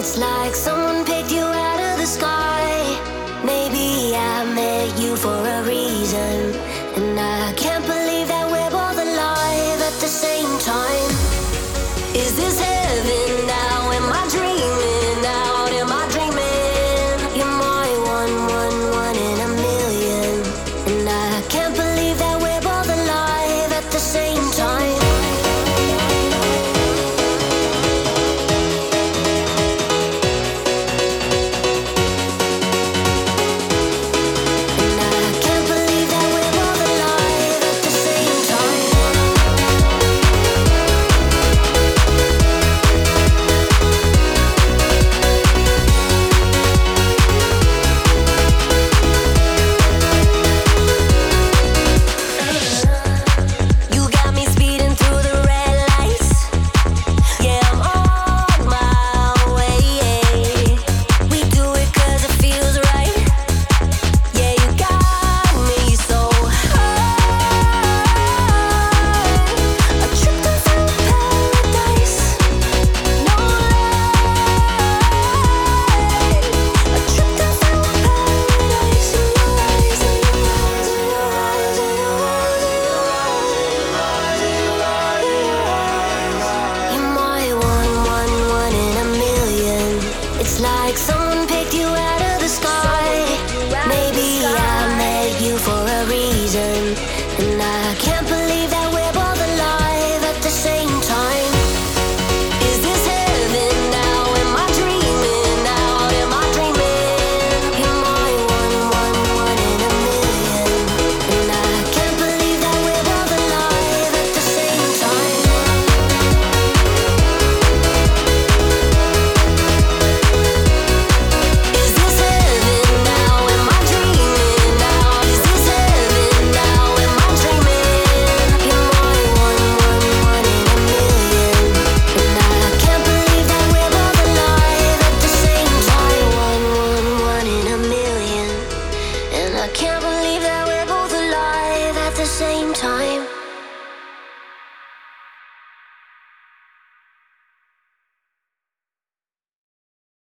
It's like someone picked you out of the sky. Maybe I met you for a reason, and I. can't believe that